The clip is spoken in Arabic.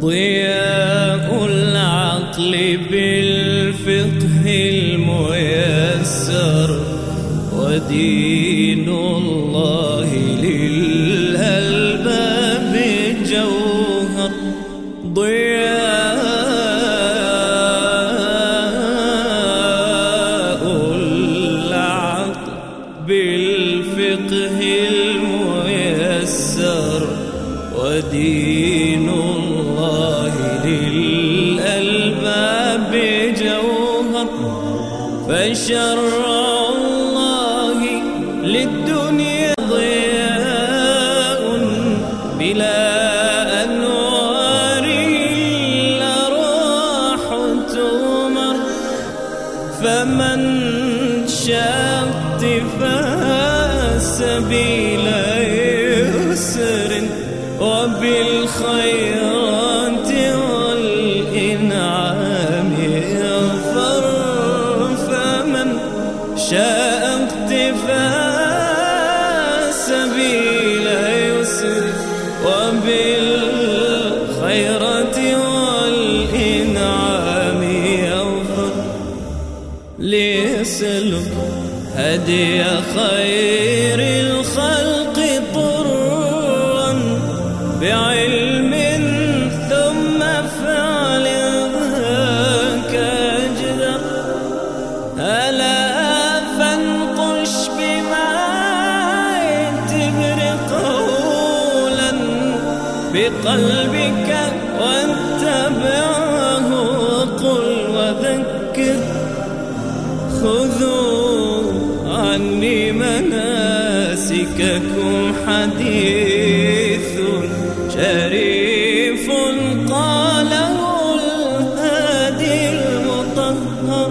ضياء العقل بالفقه الميسر ودين الله للألباب جوهر. ضياء العقل بالفقه الميسر. ودين الله للألباب جوهر فشر الله للدنيا ضياء بلا أنوار الأرواح تمر فمن شاء اقتفاء سبيل يسر وبالخيرات والإنعام يغفر فمن شاء اقتفاء سبيل يسر. وبالخيرات والإنعام يغفر ليسلك هدي خير الخلق. بعلم ثم فعل ذاك أجدر. ألا فانقش بما تبر قولا بقلبك واتبعه قل وذكر. خذوا عني مناسككم حديث. شريف قاله الهادي المطهر.